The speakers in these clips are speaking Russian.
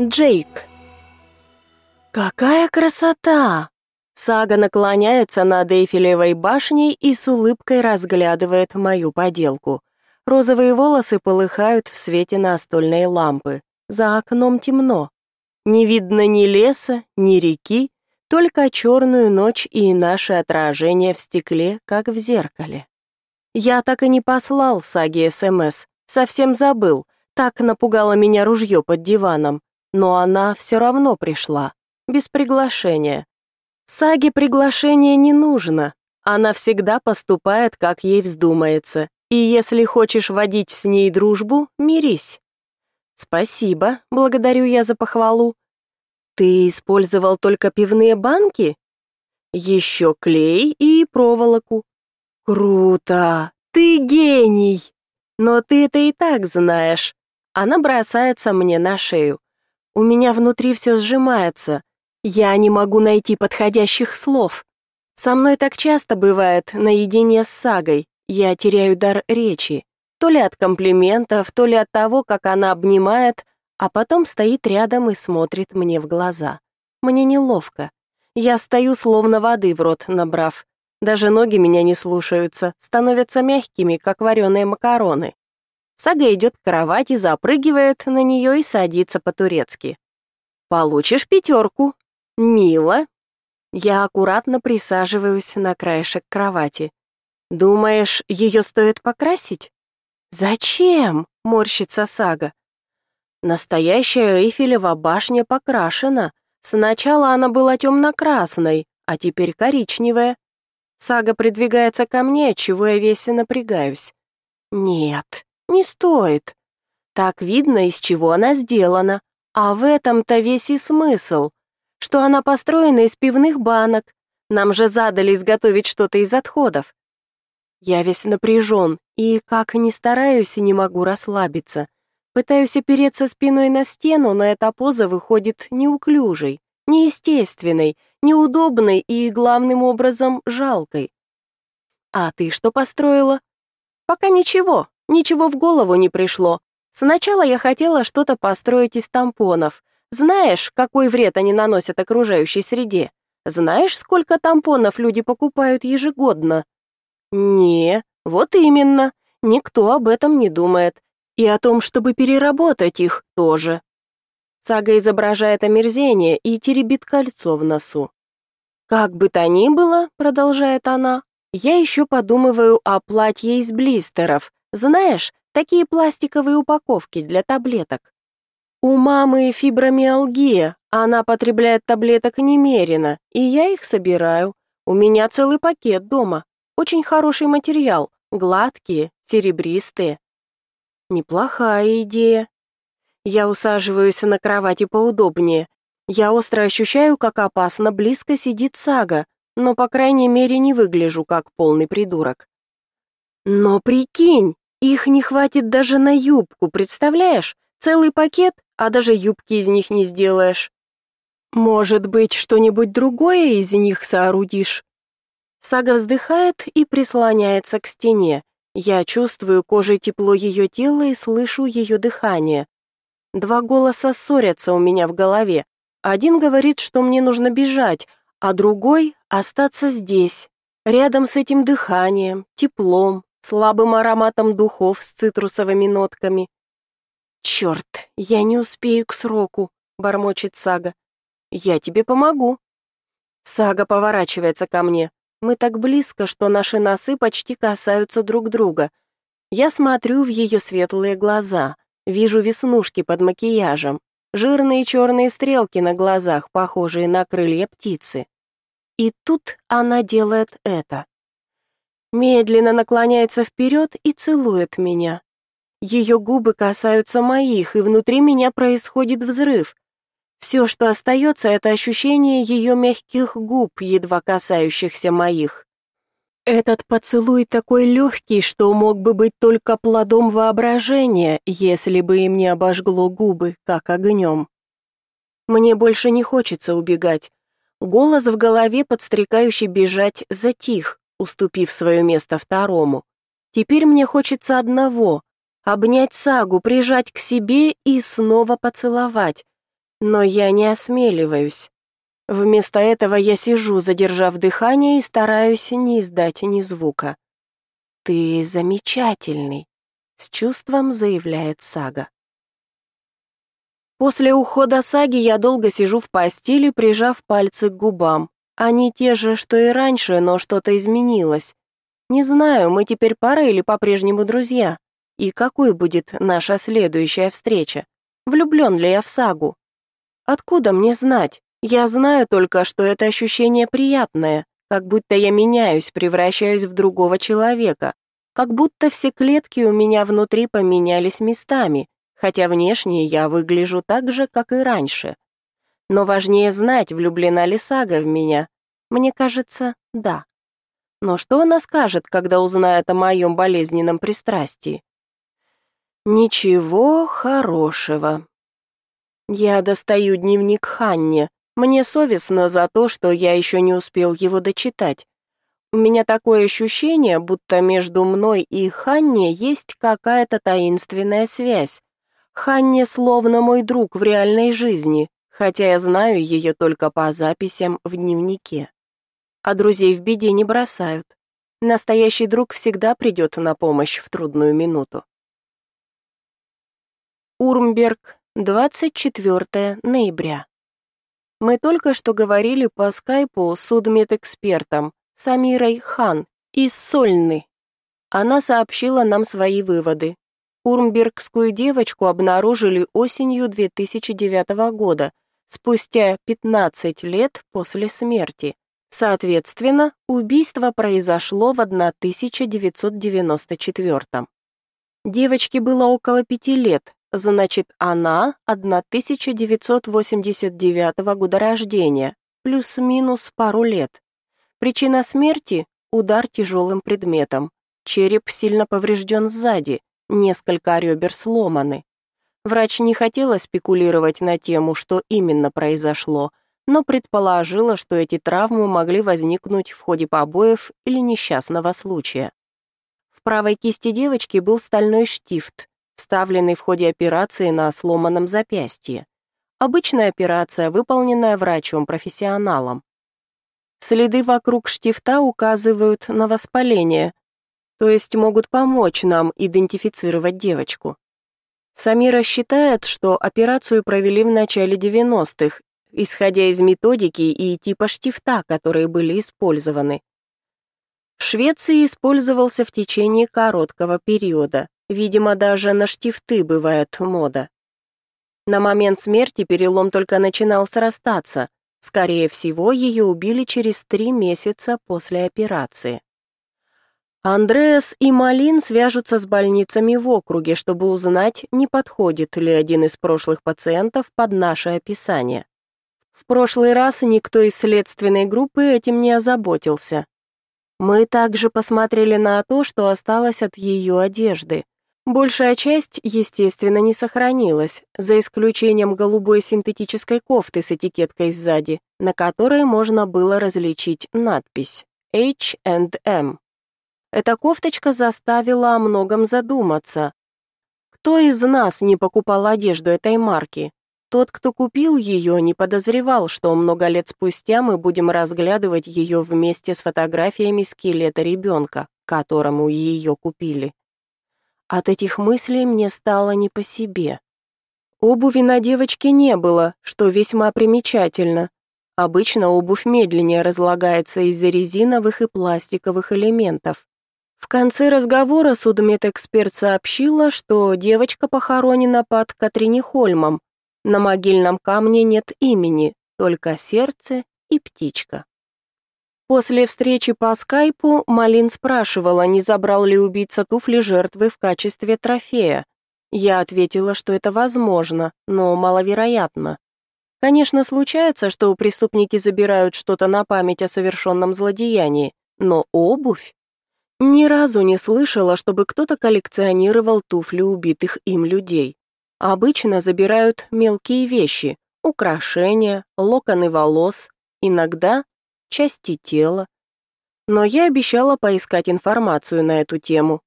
Джейк. Какая красота! Сага наклоняется над Эйфелевой башней и с улыбкой разглядывает мою поделку. Розовые волосы полыхают в свете настольной лампы. За окном темно. Не видно ни леса, ни реки, только черную ночь и наше отражение в стекле, как в зеркале. Я так и не послал Саге СМС, совсем забыл, так напугало меня ружье под диваном но она все равно пришла, без приглашения. Саге приглашение не нужно, она всегда поступает, как ей вздумается, и если хочешь водить с ней дружбу, мирись. Спасибо, благодарю я за похвалу. Ты использовал только пивные банки? Еще клей и проволоку. Круто! Ты гений! Но ты это и так знаешь. Она бросается мне на шею. У меня внутри все сжимается. Я не могу найти подходящих слов. Со мной так часто бывает наедине с сагой. Я теряю дар речи. То ли от комплиментов, то ли от того, как она обнимает, а потом стоит рядом и смотрит мне в глаза. Мне неловко. Я стою словно воды в рот набрав. Даже ноги меня не слушаются, становятся мягкими, как вареные макароны. Сага идет к кровати, запрыгивает на нее и садится по-турецки. «Получишь пятерку. Мило». Я аккуратно присаживаюсь на краешек кровати. «Думаешь, ее стоит покрасить?» «Зачем?» — морщится Сага. Настоящая Эйфелева башня покрашена. Сначала она была темно-красной, а теперь коричневая. Сага придвигается ко мне, чего я весь напрягаюсь. Нет, не стоит. Так видно, из чего она сделана. А в этом-то весь и смысл, что она построена из пивных банок. Нам же задали изготовить что-то из отходов. Я весь напряжен и, как ни стараюсь, не могу расслабиться. Пытаюсь опереться спиной на стену, но эта поза выходит неуклюжей, неестественной, неудобной и, главным образом, жалкой. «А ты что построила?» «Пока ничего. Ничего в голову не пришло. Сначала я хотела что-то построить из тампонов. Знаешь, какой вред они наносят окружающей среде? Знаешь, сколько тампонов люди покупают ежегодно? Не, вот именно. Никто об этом не думает. И о том, чтобы переработать их, тоже. Сага изображает омерзение и теребит кольцо в носу. «Как бы то ни было», — продолжает она, — «я еще подумываю о платье из блистеров, знаешь, такие пластиковые упаковки для таблеток. У мамы фибромиалгия, она потребляет таблеток немерено, и я их собираю. У меня целый пакет дома. Очень хороший материал, гладкие, серебристые. Неплохая идея. Я усаживаюсь на кровати поудобнее. Я остро ощущаю, как опасно близко сидит Сага, но, по крайней мере, не выгляжу как полный придурок. Но прикинь, их не хватит даже на юбку, представляешь? Целый пакет, а даже юбки из них не сделаешь. Может быть, что-нибудь другое из них соорудишь? Сага вздыхает и прислоняется к стене. Я чувствую кожей тепло ее тела и слышу ее дыхание. Два голоса ссорятся у меня в голове. Один говорит, что мне нужно бежать, а другой — остаться здесь, рядом с этим дыханием, теплом, слабым ароматом духов с цитрусовыми нотками. «Черт, я не успею к сроку», — бормочет Сага. «Я тебе помогу». Сага поворачивается ко мне. Мы так близко, что наши носы почти касаются друг друга. Я смотрю в ее светлые глаза, вижу веснушки под макияжем, жирные черные стрелки на глазах, похожие на крылья птицы. И тут она делает это медленно наклоняется вперед и целует меня. Ее губы касаются моих, и внутри меня происходит взрыв. Все, что остается, это ощущение ее мягких губ, едва касающихся моих. Этот поцелуй такой легкий, что мог бы быть только плодом воображения, если бы им не обожгло губы, как огнем. Мне больше не хочется убегать. Голос в голове, подстрекающий бежать, затих уступив свое место второму. Теперь мне хочется одного — обнять сагу, прижать к себе и снова поцеловать. Но я не осмеливаюсь. Вместо этого я сижу, задержав дыхание, и стараюсь не издать ни звука. «Ты замечательный», — с чувством заявляет Сага. После ухода Саги я долго сижу в постели, прижав пальцы к губам. Они те же, что и раньше, но что-то изменилось. Не знаю, мы теперь пара или по-прежнему друзья. И какой будет наша следующая встреча? Влюблен ли я в Сагу? Откуда мне знать? Я знаю только, что это ощущение приятное, как будто я меняюсь, превращаюсь в другого человека, как будто все клетки у меня внутри поменялись местами, хотя внешне я выгляжу так же, как и раньше. Но важнее знать, влюблена ли Сага в меня. Мне кажется, да. Но что она скажет, когда узнает о моем болезненном пристрастии? Ничего хорошего. Я достаю дневник Ханне. Мне совестно за то, что я еще не успел его дочитать. У меня такое ощущение, будто между мной и Ханне есть какая-то таинственная связь. Ханне словно мой друг в реальной жизни, хотя я знаю ее только по записям в дневнике. А друзей в беде не бросают. Настоящий друг всегда придет на помощь в трудную минуту. Урмберг, 24 ноября. Мы только что говорили по скайпу с судмедэкспертом Самирой Хан из Сольны. Она сообщила нам свои выводы. Урмбергскую девочку обнаружили осенью 2009 года, спустя 15 лет после смерти. Соответственно, убийство произошло в 1994. Девочке было около пяти лет, значит, она 1989 года рождения, плюс-минус пару лет. Причина смерти – удар тяжелым предметом. Череп сильно поврежден сзади, несколько ребер сломаны. Врач не хотела спекулировать на тему, что именно произошло, но предположила, что эти травмы могли возникнуть в ходе побоев или несчастного случая. В правой кисти девочки был стальной штифт, вставленный в ходе операции на сломанном запястье. Обычная операция, выполненная врачом-профессионалом. Следы вокруг штифта указывают на воспаление, то есть могут помочь нам идентифицировать девочку. Самира считает, что операцию провели в начале 90-х, исходя из методики и типа штифта, которые были использованы. В Швеции использовался в течение короткого периода. Видимо, даже на штифты бывает мода. На момент смерти перелом только начинал срастаться. Скорее всего, ее убили через три месяца после операции. Андреас и Малин свяжутся с больницами в округе, чтобы узнать, не подходит ли один из прошлых пациентов под наше описание. В прошлый раз никто из следственной группы этим не озаботился. Мы также посмотрели на то, что осталось от ее одежды. Большая часть, естественно, не сохранилась, за исключением голубой синтетической кофты с этикеткой сзади, на которой можно было различить надпись H&M. Эта кофточка заставила о многом задуматься. Кто из нас не покупал одежду этой марки? Тот, кто купил ее, не подозревал, что много лет спустя мы будем разглядывать ее вместе с фотографиями скелета ребенка, которому ее купили. От этих мыслей мне стало не по себе. Обуви на девочке не было, что весьма примечательно. Обычно обувь медленнее разлагается из-за резиновых и пластиковых элементов. В конце разговора судмедэксперт сообщила, что девочка похоронена под Катринихольмом. На могильном камне нет имени, только сердце и птичка. После встречи по скайпу Малин спрашивала, не забрал ли убийца туфли жертвы в качестве трофея. Я ответила, что это возможно, но маловероятно. Конечно, случается, что преступники забирают что-то на память о совершенном злодеянии, но обувь? Ни разу не слышала, чтобы кто-то коллекционировал туфли убитых им людей. Обычно забирают мелкие вещи, украшения, локоны волос, иногда части тела. Но я обещала поискать информацию на эту тему.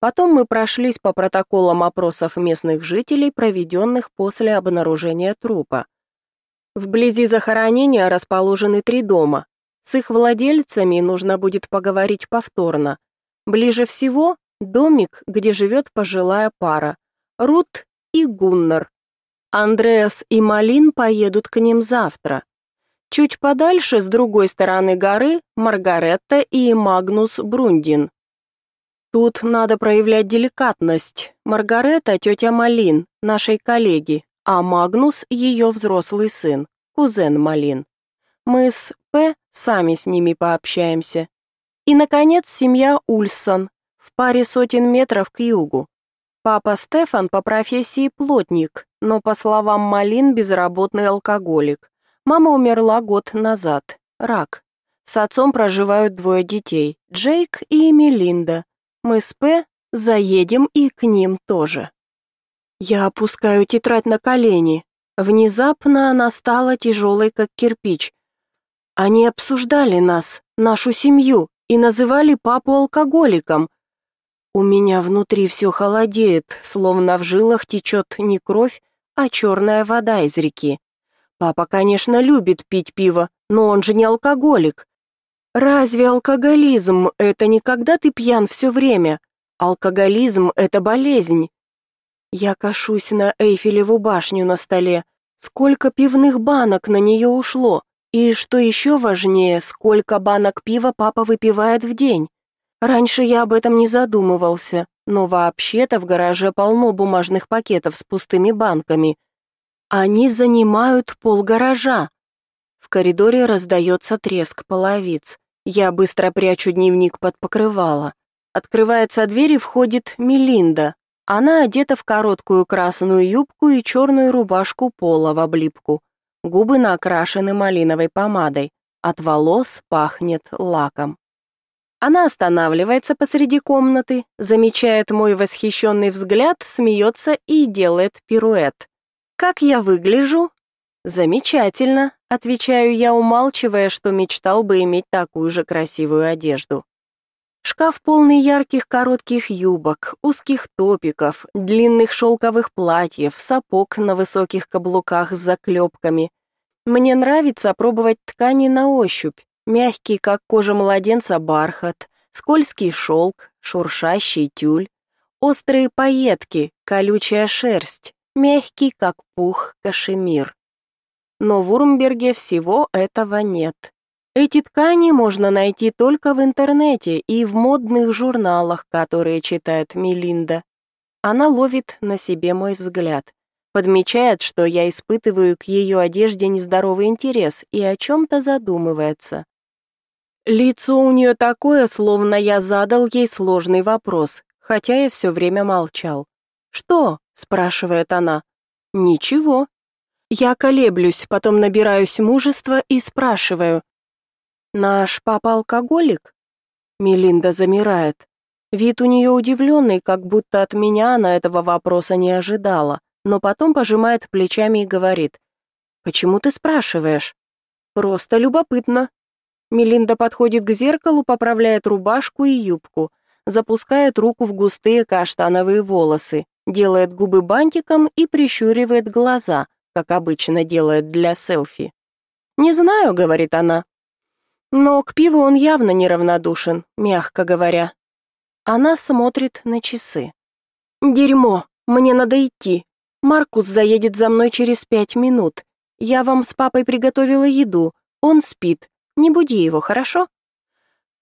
Потом мы прошлись по протоколам опросов местных жителей, проведенных после обнаружения трупа. Вблизи захоронения расположены три дома. С их владельцами нужно будет поговорить повторно. Ближе всего домик, где живет пожилая пара. Рут и Гуннар. Андреас и Малин поедут к ним завтра. Чуть подальше, с другой стороны горы, Маргаретта и Магнус Брундин. Тут надо проявлять деликатность. Маргаретта – тетя Малин, нашей коллеги, а Магнус – ее взрослый сын, кузен Малин. Мы с П сами с ними пообщаемся. И, наконец, семья Ульсон, в паре сотен метров к югу. Папа Стефан по профессии плотник, но, по словам Малин, безработный алкоголик. Мама умерла год назад. Рак. С отцом проживают двое детей, Джейк и Мелинда. Мы с П заедем и к ним тоже. Я опускаю тетрадь на колени. Внезапно она стала тяжелой, как кирпич. Они обсуждали нас, нашу семью, и называли папу алкоголиком. У меня внутри все холодеет, словно в жилах течет не кровь, а черная вода из реки. Папа, конечно, любит пить пиво, но он же не алкоголик. Разве алкоголизм – это не когда ты пьян все время? Алкоголизм – это болезнь. Я кашусь на Эйфелеву башню на столе. Сколько пивных банок на нее ушло? И что еще важнее, сколько банок пива папа выпивает в день? Раньше я об этом не задумывался, но вообще-то в гараже полно бумажных пакетов с пустыми банками, они занимают пол гаража. В коридоре раздается треск половиц. Я быстро прячу дневник под покрывало. Открывается дверь и входит Мелинда. Она одета в короткую красную юбку и черную рубашку пола в облипку. Губы накрашены малиновой помадой. От волос пахнет лаком. Она останавливается посреди комнаты, замечает мой восхищенный взгляд, смеется и делает пируэт. Как я выгляжу? Замечательно, отвечаю я, умалчивая, что мечтал бы иметь такую же красивую одежду. Шкаф полный ярких коротких юбок, узких топиков, длинных шелковых платьев, сапог на высоких каблуках с заклепками. Мне нравится пробовать ткани на ощупь. Мягкий, как кожа младенца, бархат, скользкий шелк, шуршащий тюль, острые пайетки, колючая шерсть, мягкий, как пух, кашемир. Но в Урмберге всего этого нет. Эти ткани можно найти только в интернете и в модных журналах, которые читает Мелинда. Она ловит на себе мой взгляд, подмечает, что я испытываю к ее одежде нездоровый интерес и о чем-то задумывается. Лицо у нее такое, словно я задал ей сложный вопрос, хотя я все время молчал. «Что?» — спрашивает она. «Ничего». Я колеблюсь, потом набираюсь мужества и спрашиваю. «Наш папа алкоголик?» Мелинда замирает. Вид у нее удивленный, как будто от меня она этого вопроса не ожидала, но потом пожимает плечами и говорит. «Почему ты спрашиваешь?» «Просто любопытно». Мелинда подходит к зеркалу, поправляет рубашку и юбку, запускает руку в густые каштановые волосы, делает губы бантиком и прищуривает глаза, как обычно делает для селфи. «Не знаю», — говорит она. Но к пиву он явно неравнодушен, мягко говоря. Она смотрит на часы. «Дерьмо, мне надо идти. Маркус заедет за мной через пять минут. Я вам с папой приготовила еду. Он спит. Не буди его, хорошо?»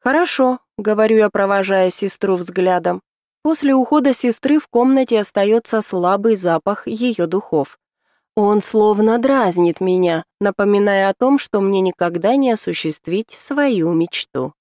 «Хорошо», — говорю я, провожая сестру взглядом. После ухода сестры в комнате остается слабый запах ее духов. Он словно дразнит меня, напоминая о том, что мне никогда не осуществить свою мечту.